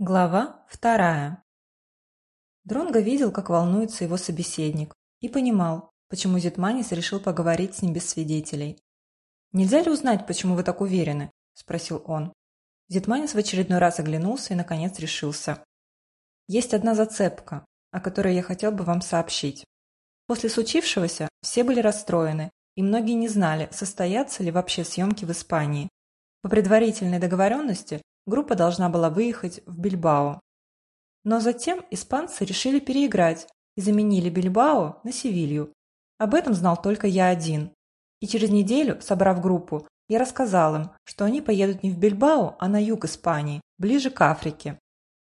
Глава вторая. Дронго видел, как волнуется его собеседник, и понимал, почему Зитманис решил поговорить с ним без свидетелей. «Нельзя ли узнать, почему вы так уверены?» – спросил он. Зитманис в очередной раз оглянулся и, наконец, решился. «Есть одна зацепка, о которой я хотел бы вам сообщить. После случившегося все были расстроены, и многие не знали, состоятся ли вообще съемки в Испании. По предварительной договоренности группа должна была выехать в Бильбао. Но затем испанцы решили переиграть и заменили Бильбао на Севилью. Об этом знал только я один. И через неделю, собрав группу, я рассказал им, что они поедут не в Бильбао, а на юг Испании, ближе к Африке.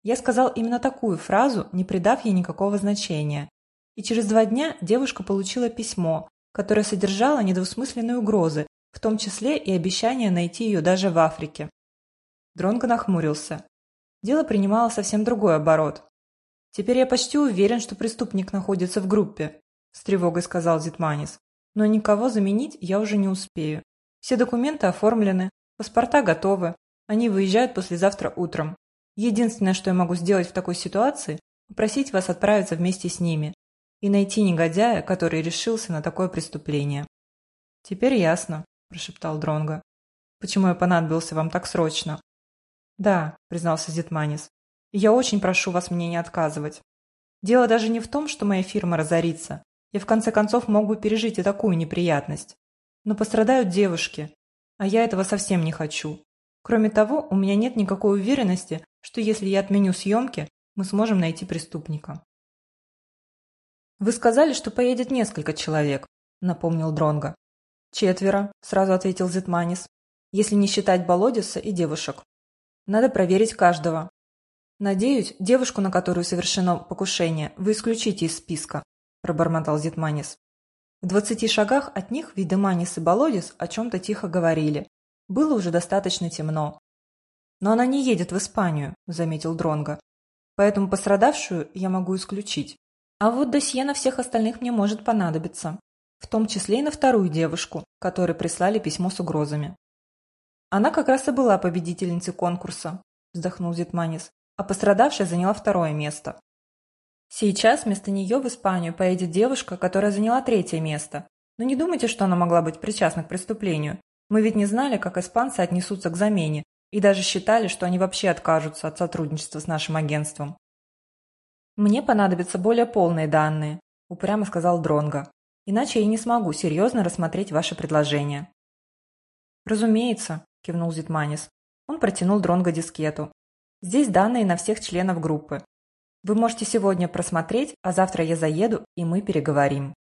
Я сказал именно такую фразу, не придав ей никакого значения. И через два дня девушка получила письмо, которое содержало недвусмысленные угрозы, в том числе и обещание найти ее даже в Африке. Дронго нахмурился. Дело принимало совсем другой оборот. «Теперь я почти уверен, что преступник находится в группе», – с тревогой сказал Зитманис. «Но никого заменить я уже не успею. Все документы оформлены, паспорта готовы. Они выезжают послезавтра утром. Единственное, что я могу сделать в такой ситуации – попросить вас отправиться вместе с ними и найти негодяя, который решился на такое преступление». «Теперь ясно», – прошептал Дронго. «Почему я понадобился вам так срочно?» «Да», – признался Зитманис. «Я очень прошу вас мне не отказывать. Дело даже не в том, что моя фирма разорится. Я в конце концов мог бы пережить и такую неприятность. Но пострадают девушки, а я этого совсем не хочу. Кроме того, у меня нет никакой уверенности, что если я отменю съемки, мы сможем найти преступника». «Вы сказали, что поедет несколько человек», – напомнил Дронга. «Четверо», – сразу ответил Зитманис, – «если не считать Болодиса и девушек. Надо проверить каждого. Надеюсь, девушку, на которую совершено покушение, вы исключите из списка, пробормотал Зитманис. В двадцати шагах от них Видеманис и Болодис о чем-то тихо говорили. Было уже достаточно темно. Но она не едет в Испанию, заметил Дронга. Поэтому пострадавшую я могу исключить. А вот досье на всех остальных мне может понадобиться. В том числе и на вторую девушку, которой прислали письмо с угрозами. Она как раз и была победительницей конкурса, вздохнул Зитманис, а пострадавшая заняла второе место. Сейчас вместо нее в Испанию поедет девушка, которая заняла третье место. Но не думайте, что она могла быть причастна к преступлению. Мы ведь не знали, как испанцы отнесутся к замене, и даже считали, что они вообще откажутся от сотрудничества с нашим агентством. «Мне понадобятся более полные данные», – упрямо сказал Дронга. «Иначе я не смогу серьезно рассмотреть ваше предложение». «Разумеется», кивнул Зитманис. Он протянул Дронго дискету. Здесь данные на всех членов группы. Вы можете сегодня просмотреть, а завтра я заеду, и мы переговорим.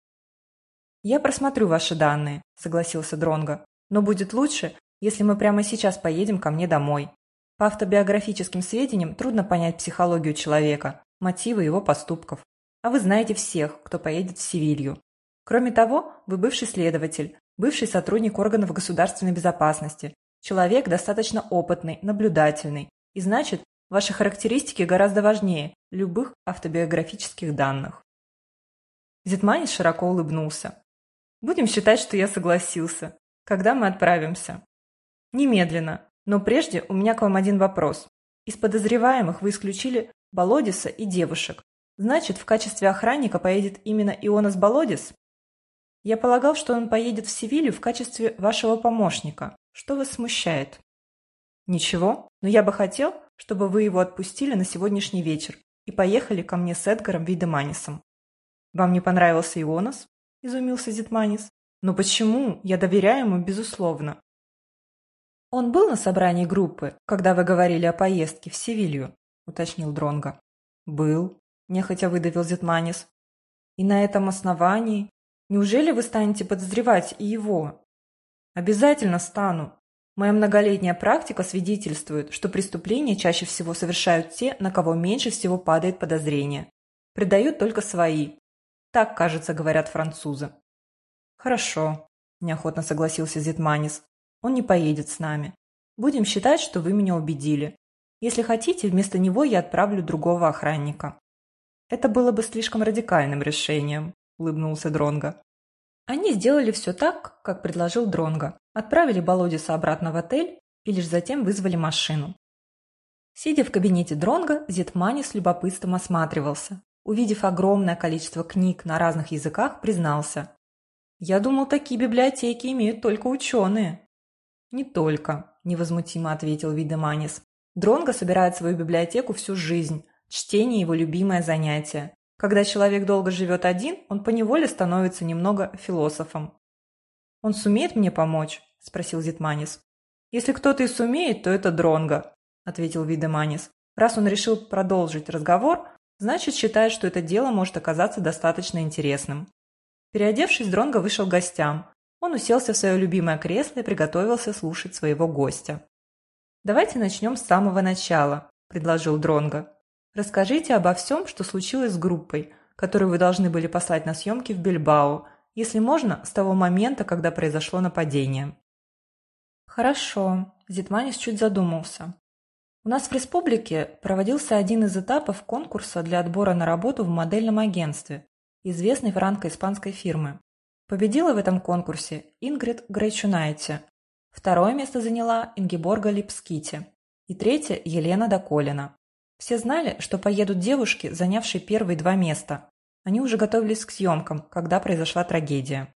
Я просмотрю ваши данные, согласился Дронго. Но будет лучше, если мы прямо сейчас поедем ко мне домой. По автобиографическим сведениям трудно понять психологию человека, мотивы его поступков. А вы знаете всех, кто поедет в Севилью. Кроме того, вы бывший следователь, бывший сотрудник органов государственной безопасности, Человек достаточно опытный, наблюдательный, и значит, ваши характеристики гораздо важнее любых автобиографических данных. Зитманис широко улыбнулся. Будем считать, что я согласился. Когда мы отправимся? Немедленно. Но прежде у меня к вам один вопрос. Из подозреваемых вы исключили Болодиса и девушек. Значит, в качестве охранника поедет именно Ионас Болодис? Я полагал, что он поедет в Севилью в качестве вашего помощника. Что вас смущает? Ничего, но я бы хотел, чтобы вы его отпустили на сегодняшний вечер и поехали ко мне с Эдгаром Видеманисом. Вам не понравился Ионас? Изумился Зитманис. Но почему? Я доверяю ему, безусловно. Он был на собрании группы, когда вы говорили о поездке в Севилью, уточнил Дронга. Был, нехотя выдавил Зитманис. И на этом основании неужели вы станете подозревать и его, Обязательно стану. Моя многолетняя практика свидетельствует, что преступления чаще всего совершают те, на кого меньше всего падает подозрение. Предают только свои. Так, кажется, говорят французы. Хорошо, неохотно согласился Зитманис. Он не поедет с нами. Будем считать, что вы меня убедили. Если хотите, вместо него я отправлю другого охранника. Это было бы слишком радикальным решением, улыбнулся Дронга. Они сделали все так, как предложил Дронго. Отправили Болодиса обратно в отель и лишь затем вызвали машину. Сидя в кабинете Дронга, Зетмани с любопытством осматривался. Увидев огромное количество книг на разных языках, признался. «Я думал, такие библиотеки имеют только ученые». «Не только», – невозмутимо ответил Видеманис. Дронго собирает свою библиотеку всю жизнь. Чтение – его любимое занятие. Когда человек долго живет один, он поневоле становится немного философом. «Он сумеет мне помочь?» – спросил Зитманис. «Если кто-то и сумеет, то это Дронго», – ответил Видеманис. «Раз он решил продолжить разговор, значит считает, что это дело может оказаться достаточно интересным». Переодевшись, Дронго вышел к гостям. Он уселся в свое любимое кресло и приготовился слушать своего гостя. «Давайте начнем с самого начала», – предложил Дронго. «Расскажите обо всем, что случилось с группой, которую вы должны были послать на съемки в Бильбао, если можно, с того момента, когда произошло нападение». «Хорошо», – Зитманис чуть задумался. «У нас в республике проводился один из этапов конкурса для отбора на работу в модельном агентстве, известной франко-испанской фирмы. Победила в этом конкурсе Ингрид Грейчунайте, Второе место заняла Ингеборга Липскити. И третье – Елена Доколина. Все знали, что поедут девушки, занявшие первые два места. Они уже готовились к съемкам, когда произошла трагедия.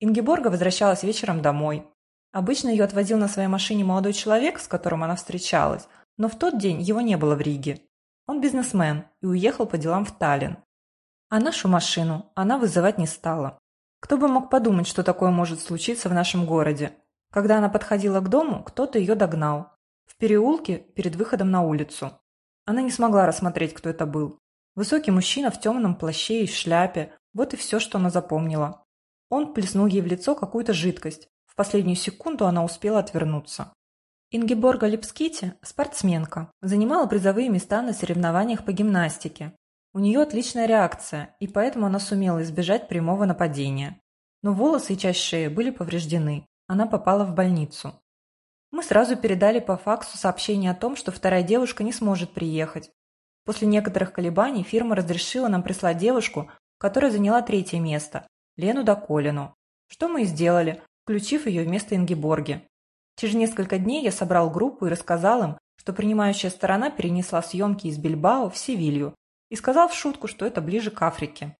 Ингеборга возвращалась вечером домой. Обычно ее отвозил на своей машине молодой человек, с которым она встречалась, но в тот день его не было в Риге. Он бизнесмен и уехал по делам в Таллин. А нашу машину она вызывать не стала. Кто бы мог подумать, что такое может случиться в нашем городе, когда она подходила к дому, кто-то ее догнал. В переулке перед выходом на улицу. Она не смогла рассмотреть, кто это был. Высокий мужчина в темном плаще и шляпе. Вот и все, что она запомнила. Он плеснул ей в лицо какую-то жидкость. В последнюю секунду она успела отвернуться. Ингеборга Липскити – спортсменка. Занимала призовые места на соревнованиях по гимнастике. У нее отличная реакция, и поэтому она сумела избежать прямого нападения. Но волосы и часть шеи были повреждены. Она попала в больницу. Мы сразу передали по факсу сообщение о том, что вторая девушка не сможет приехать. После некоторых колебаний фирма разрешила нам прислать девушку, которая заняла третье место, Лену Доколину. Что мы и сделали, включив ее вместо Ингеборги. Через несколько дней я собрал группу и рассказал им, что принимающая сторона перенесла съемки из Бильбао в Севилью и сказал в шутку, что это ближе к Африке.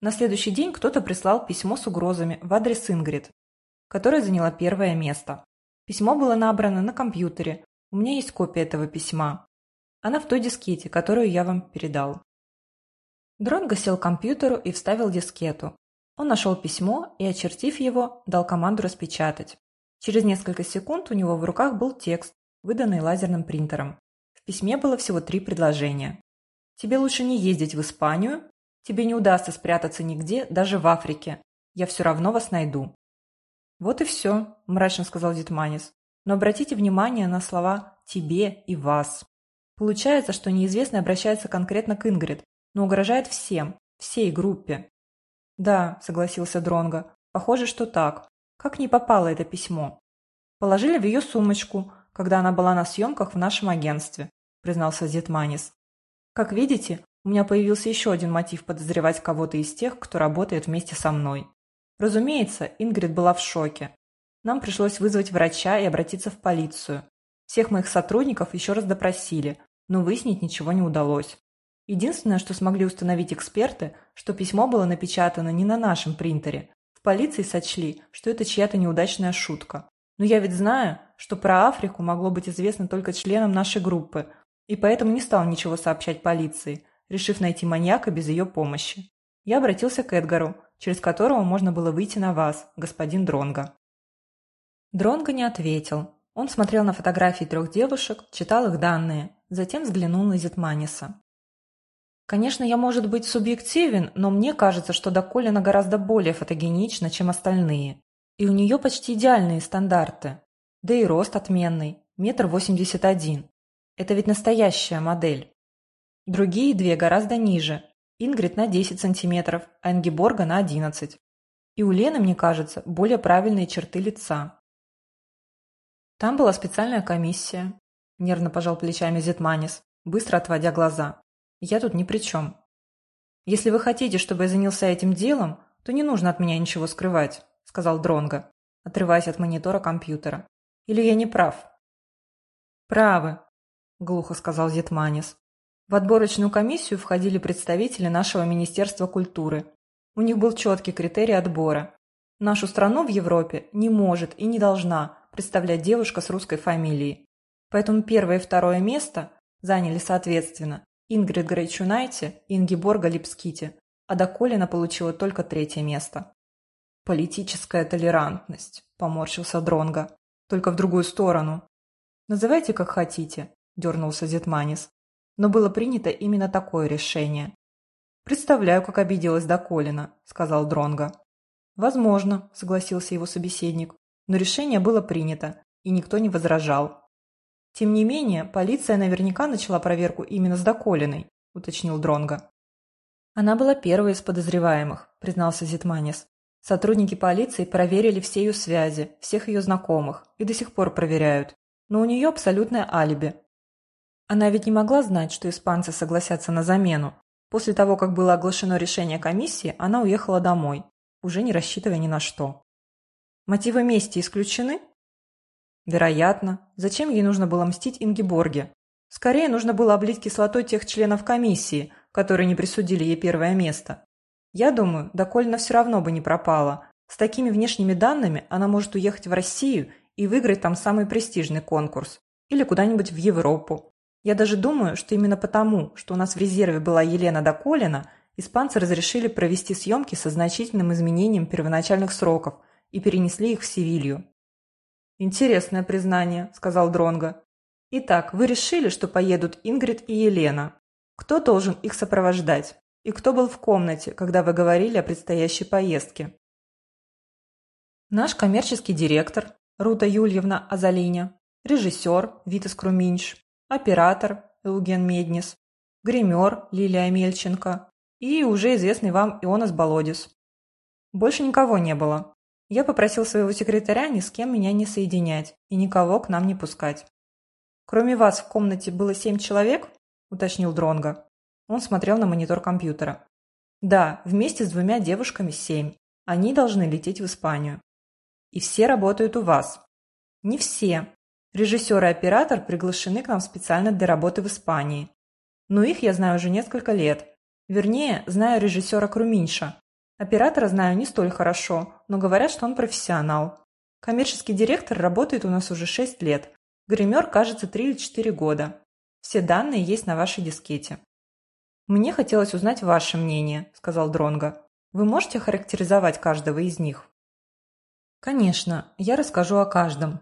На следующий день кто-то прислал письмо с угрозами в адрес Ингрид, которая заняла первое место. Письмо было набрано на компьютере. У меня есть копия этого письма. Она в той дискете, которую я вам передал. Дронго сел к компьютеру и вставил дискету. Он нашел письмо и, очертив его, дал команду распечатать. Через несколько секунд у него в руках был текст, выданный лазерным принтером. В письме было всего три предложения. «Тебе лучше не ездить в Испанию. Тебе не удастся спрятаться нигде, даже в Африке. Я все равно вас найду. «Вот и все», – мрачно сказал Дитманис. «Но обратите внимание на слова «тебе» и «вас». Получается, что неизвестный обращается конкретно к Ингрид, но угрожает всем, всей группе. «Да», – согласился Дронго. «Похоже, что так. Как не попало это письмо?» «Положили в ее сумочку, когда она была на съемках в нашем агентстве», – признался Зетманис. «Как видите, у меня появился еще один мотив подозревать кого-то из тех, кто работает вместе со мной. Разумеется, Ингрид была в шоке. Нам пришлось вызвать врача и обратиться в полицию. Всех моих сотрудников еще раз допросили, но выяснить ничего не удалось. Единственное, что смогли установить эксперты, что письмо было напечатано не на нашем принтере. В полиции сочли, что это чья-то неудачная шутка. Но я ведь знаю, что про Африку могло быть известно только членам нашей группы, и поэтому не стал ничего сообщать полиции, решив найти маньяка без ее помощи. Я обратился к Эдгару, через которого можно было выйти на вас, господин Дронго. Дронго не ответил. Он смотрел на фотографии трех девушек, читал их данные, затем взглянул на Зитманиса. Конечно, я, может быть, субъективен, но мне кажется, что Доколина гораздо более фотогенична, чем остальные. И у нее почти идеальные стандарты. Да и рост отменный, метр восемьдесят один. Это ведь настоящая модель. Другие две гораздо ниже, Ингрид на 10 сантиметров, а Ингеборга на 11. И у Лены, мне кажется, более правильные черты лица. Там была специальная комиссия. Нервно пожал плечами Зетманис, быстро отводя глаза. Я тут ни при чем. Если вы хотите, чтобы я занялся этим делом, то не нужно от меня ничего скрывать, сказал Дронго, отрываясь от монитора компьютера. Или я не прав? Правы. – глухо сказал Зетманис. В отборочную комиссию входили представители нашего Министерства культуры. У них был четкий критерий отбора. Нашу страну в Европе не может и не должна представлять девушка с русской фамилией. Поэтому первое и второе место заняли соответственно Ингрид Грейчунайте и Ингеборга Липските, а Доколина получила только третье место. «Политическая толерантность», – поморщился Дронга, – «только в другую сторону». «Называйте как хотите», – дернулся Зетманис но было принято именно такое решение. «Представляю, как обиделась Доколина», – сказал Дронга. «Возможно», – согласился его собеседник, – «но решение было принято, и никто не возражал». «Тем не менее, полиция наверняка начала проверку именно с Доколиной», – уточнил Дронга. «Она была первой из подозреваемых», – признался Зитманис. «Сотрудники полиции проверили все ее связи, всех ее знакомых, и до сих пор проверяют. Но у нее абсолютное алиби, она ведь не могла знать, что испанцы согласятся на замену. После того, как было оглашено решение комиссии, она уехала домой, уже не рассчитывая ни на что. Мотивы мести исключены? Вероятно. Зачем ей нужно было мстить Ингеборге? Скорее, нужно было облить кислотой тех членов комиссии, которые не присудили ей первое место. Я думаю, Докольна все равно бы не пропала. С такими внешними данными она может уехать в Россию и выиграть там самый престижный конкурс. Или куда-нибудь в Европу. Я даже думаю, что именно потому, что у нас в резерве была Елена Доколина, испанцы разрешили провести съемки со значительным изменением первоначальных сроков и перенесли их в Севилью. «Интересное признание», – сказал Дронго. «Итак, вы решили, что поедут Ингрид и Елена. Кто должен их сопровождать? И кто был в комнате, когда вы говорили о предстоящей поездке?» Наш коммерческий директор Рута Юльевна Азалиня, режиссер Витас Круминч, оператор Eugen Меднис, гример Лилия Мельченко и уже известный вам Ионас Болодис. Больше никого не было. Я попросил своего секретаря ни с кем меня не соединять и никого к нам не пускать. Кроме вас в комнате было семь человек? уточнил Дронга. Он смотрел на монитор компьютера. Да, вместе с двумя девушками семь. Они должны лететь в Испанию. И все работают у вас. Не все, Режиссер и оператор приглашены к нам специально для работы в Испании. Но их я знаю уже несколько лет. Вернее, знаю режиссера Круминша. Оператора знаю не столь хорошо, но говорят, что он профессионал. Коммерческий директор работает у нас уже 6 лет. Гример, кажется, 3 или 4 года. Все данные есть на вашей дискете. «Мне хотелось узнать ваше мнение», – сказал Дронго. «Вы можете характеризовать каждого из них?» «Конечно, я расскажу о каждом.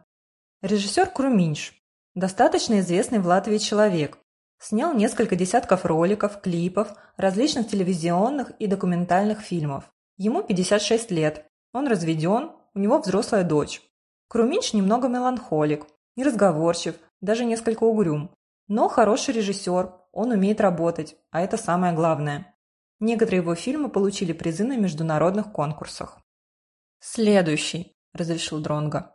Режиссер Круминш. Достаточно известный в Латвии человек. Снял несколько десятков роликов, клипов, различных телевизионных и документальных фильмов. Ему 56 лет. Он разведен, у него взрослая дочь. Круминш немного меланхолик, неразговорчив, даже несколько угрюм. Но хороший режиссер, он умеет работать, а это самое главное. Некоторые его фильмы получили призы на международных конкурсах. «Следующий», – разрешил Дронго.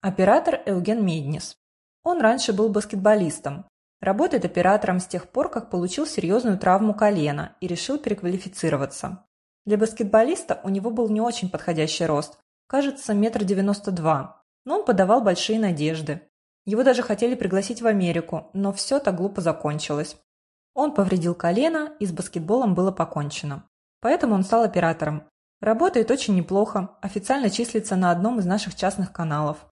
Оператор Eugen Меднис. Он раньше был баскетболистом. Работает оператором с тех пор, как получил серьезную травму колена и решил переквалифицироваться. Для баскетболиста у него был не очень подходящий рост, кажется, метр девяносто два, но он подавал большие надежды. Его даже хотели пригласить в Америку, но все так глупо закончилось. Он повредил колено, и с баскетболом было покончено. Поэтому он стал оператором. Работает очень неплохо, официально числится на одном из наших частных каналов.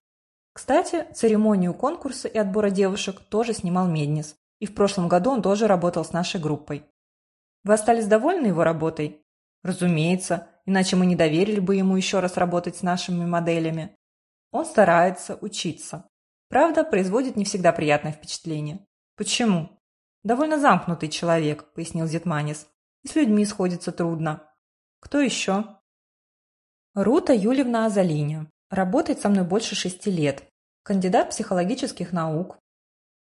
Кстати, церемонию конкурса и отбора девушек тоже снимал Меднис. И в прошлом году он тоже работал с нашей группой. Вы остались довольны его работой? Разумеется, иначе мы не доверили бы ему еще раз работать с нашими моделями. Он старается учиться. Правда, производит не всегда приятное впечатление. Почему? Довольно замкнутый человек, пояснил Зетманис. И с людьми сходится трудно. Кто еще? Рута Юлевна Азалиня. Работает со мной больше шести лет. Кандидат психологических наук.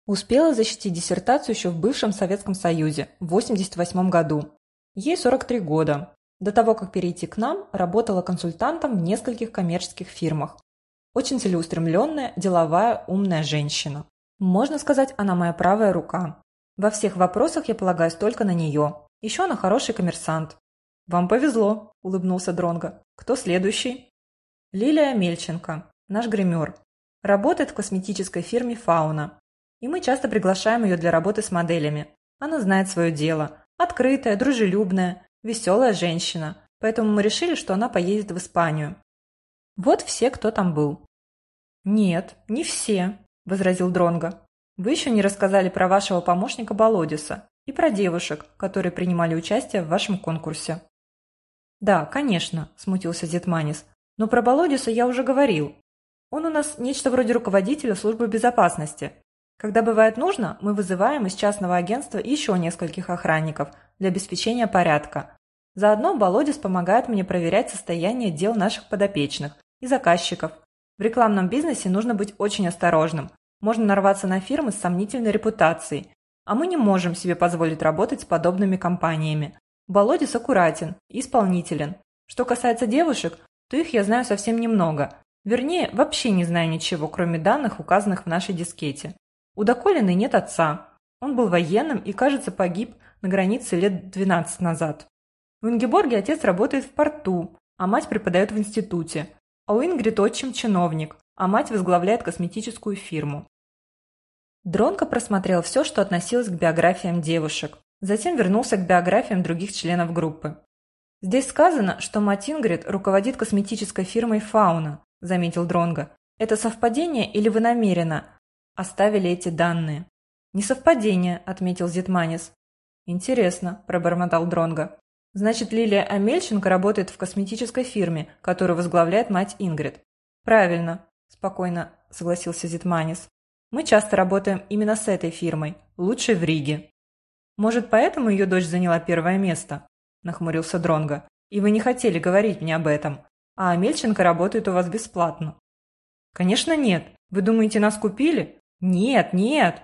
Успела защитить диссертацию еще в бывшем Советском Союзе в 1988 году. Ей 43 года. До того, как перейти к нам, работала консультантом в нескольких коммерческих фирмах. Очень целеустремленная, деловая, умная женщина. Можно сказать, она моя правая рука. Во всех вопросах я полагаюсь только на нее. Еще она хороший коммерсант. «Вам повезло», – улыбнулся Дронго. «Кто следующий?» Лилия Мельченко, наш гример. Работает в косметической фирме «Фауна». И мы часто приглашаем ее для работы с моделями. Она знает свое дело. Открытая, дружелюбная, веселая женщина. Поэтому мы решили, что она поедет в Испанию. Вот все, кто там был. «Нет, не все», – возразил Дронго. «Вы еще не рассказали про вашего помощника Болодиса и про девушек, которые принимали участие в вашем конкурсе». «Да, конечно», – смутился Зетманис. «Но про Болодиса я уже говорил. Он у нас нечто вроде руководителя службы безопасности. Когда бывает нужно, мы вызываем из частного агентства еще нескольких охранников для обеспечения порядка. Заодно Болодис помогает мне проверять состояние дел наших подопечных и заказчиков. В рекламном бизнесе нужно быть очень осторожным. Можно нарваться на фирмы с сомнительной репутацией. А мы не можем себе позволить работать с подобными компаниями. Болодис аккуратен и исполнителен. Что касается девушек, то их я знаю совсем немного. Вернее, вообще не знаю ничего, кроме данных, указанных в нашей дискете. У Доколиной нет отца. Он был военным и, кажется, погиб на границе лет 12 назад. В Ингеборге отец работает в порту, а мать преподает в институте. А у Ингрид отчим чиновник, а мать возглавляет косметическую фирму. Дронко просмотрел все, что относилось к биографиям девушек. Затем вернулся к биографиям других членов группы. «Здесь сказано, что мать Ингрид руководит косметической фирмой «Фауна», – заметил Дронго. «Это совпадение или вы намеренно оставили эти данные?» «Не совпадение», – отметил Зитманис. «Интересно», – пробормотал Дронго. Значит, Лилия Амельченко работает в косметической фирме, которую возглавляет мать Ингрид. Правильно, спокойно согласился Зитманис. Мы часто работаем именно с этой фирмой, лучшей в Риге. Может, поэтому ее дочь заняла первое место? Нахмурился Дронго. И вы не хотели говорить мне об этом. А Амельченко работает у вас бесплатно. Конечно, нет. Вы думаете, нас купили? Нет, нет.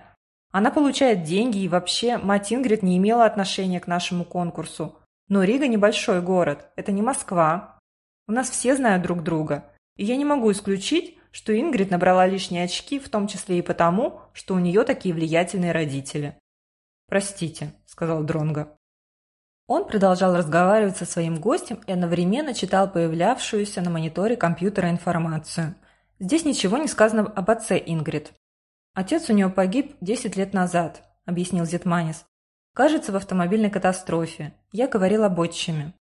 Она получает деньги и вообще мать Ингрид не имела отношения к нашему конкурсу. Но Рига небольшой город, это не Москва. У нас все знают друг друга. И я не могу исключить, что Ингрид набрала лишние очки, в том числе и потому, что у нее такие влиятельные родители. «Простите», – сказал Дронго. Он продолжал разговаривать со своим гостем и одновременно читал появлявшуюся на мониторе компьютера информацию. Здесь ничего не сказано об отце Ингрид. «Отец у нее погиб 10 лет назад», – объяснил Зетманис. Кажется, в автомобильной катастрофе. Я говорил об отчиме.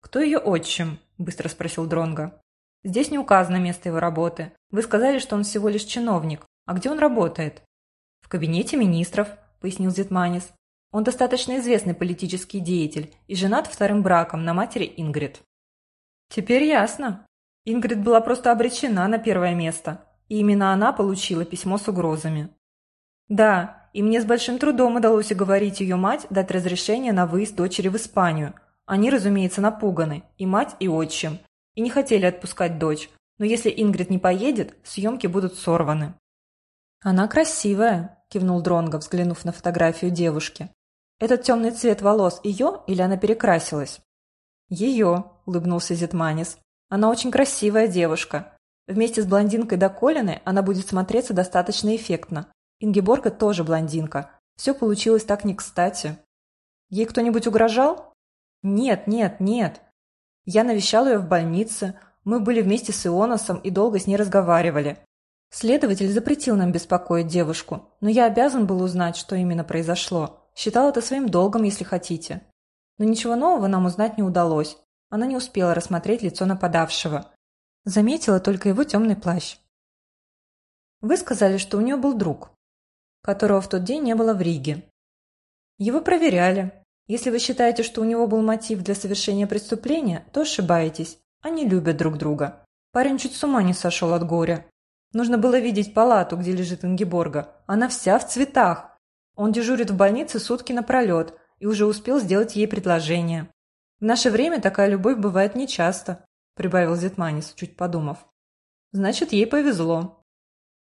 «Кто ее отчим?» – быстро спросил Дронга. «Здесь не указано место его работы. Вы сказали, что он всего лишь чиновник. А где он работает?» «В кабинете министров», – пояснил Зитманис. «Он достаточно известный политический деятель и женат вторым браком на матери Ингрид». «Теперь ясно. Ингрид была просто обречена на первое место, и именно она получила письмо с угрозами». «Да, и мне с большим трудом удалось уговорить ее мать дать разрешение на выезд дочери в Испанию. Они, разумеется, напуганы, и мать, и отчим, и не хотели отпускать дочь, но если Ингрид не поедет, съемки будут сорваны. «Она красивая», – кивнул Дронго, взглянув на фотографию девушки. «Этот темный цвет волос ее или она перекрасилась?» «Ее», – улыбнулся Зитманис. «Она очень красивая девушка. Вместе с блондинкой Доколиной она будет смотреться достаточно эффектно. Ингеборга тоже блондинка. Все получилось так не кстати. Ей кто-нибудь угрожал? Нет, нет, нет. Я навещал ее в больнице. Мы были вместе с Ионосом и долго с ней разговаривали. Следователь запретил нам беспокоить девушку, но я обязан был узнать, что именно произошло. Считал это своим долгом, если хотите. Но ничего нового нам узнать не удалось. Она не успела рассмотреть лицо нападавшего. Заметила только его темный плащ. Вы сказали, что у нее был друг которого в тот день не было в Риге. Его проверяли. Если вы считаете, что у него был мотив для совершения преступления, то ошибаетесь. Они любят друг друга. Парень чуть с ума не сошел от горя. Нужно было видеть палату, где лежит Ингеборга. Она вся в цветах. Он дежурит в больнице сутки напролет и уже успел сделать ей предложение. В наше время такая любовь бывает нечасто, прибавил Зетманис, чуть подумав. Значит, ей повезло.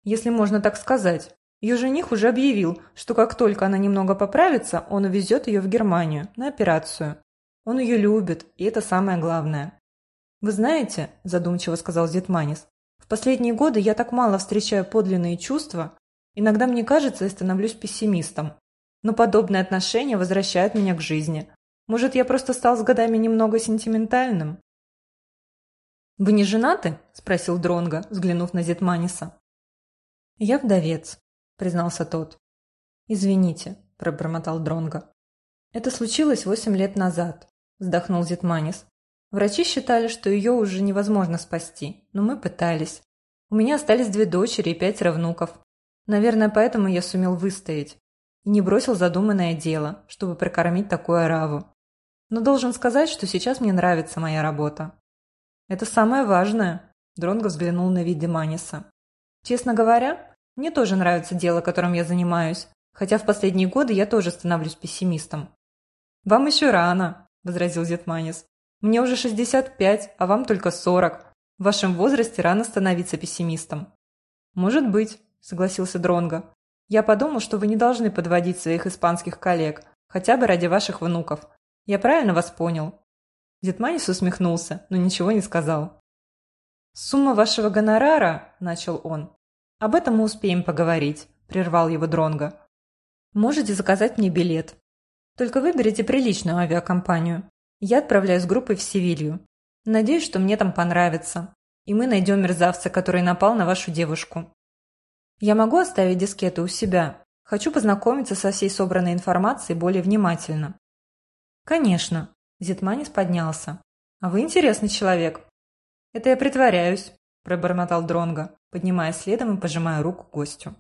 Если можно так сказать. Ее жених уже объявил, что как только она немного поправится, он увезет ее в Германию на операцию. Он ее любит, и это самое главное. «Вы знаете», – задумчиво сказал Зетманис, – «в последние годы я так мало встречаю подлинные чувства. Иногда мне кажется, я становлюсь пессимистом. Но подобные отношения возвращают меня к жизни. Может, я просто стал с годами немного сентиментальным?» «Вы не женаты?» – спросил Дронга, взглянув на Зетманиса. «Я вдовец», признался тот. Извините, пробормотал Дронго. Это случилось восемь лет назад, вздохнул Зитманис. Врачи считали, что ее уже невозможно спасти, но мы пытались. У меня остались две дочери и пятеро внуков. Наверное, поэтому я сумел выстоять. И не бросил задуманное дело, чтобы прокормить такую ораву. Но должен сказать, что сейчас мне нравится моя работа. Это самое важное, Дронго взглянул на вид Деманиса. Честно говоря, мне тоже нравится дело, которым я занимаюсь, хотя в последние годы я тоже становлюсь пессимистом. Вам еще рано, возразил Зетманис. Мне уже 65, а вам только 40. В вашем возрасте рано становиться пессимистом. Может быть, согласился Дронго. Я подумал, что вы не должны подводить своих испанских коллег, хотя бы ради ваших внуков. Я правильно вас понял? Дедманис усмехнулся, но ничего не сказал. «Сумма вашего гонорара», – начал он. «Об этом мы успеем поговорить», – прервал его Дронго. «Можете заказать мне билет. Только выберите приличную авиакомпанию. Я отправляюсь с группой в Севилью. Надеюсь, что мне там понравится. И мы найдем мерзавца, который напал на вашу девушку. Я могу оставить дискеты у себя. Хочу познакомиться со всей собранной информацией более внимательно. Конечно. Зитманис поднялся. А вы интересный человек. Это я притворяюсь, пробормотал Дронго, поднимая следом и пожимая руку гостю.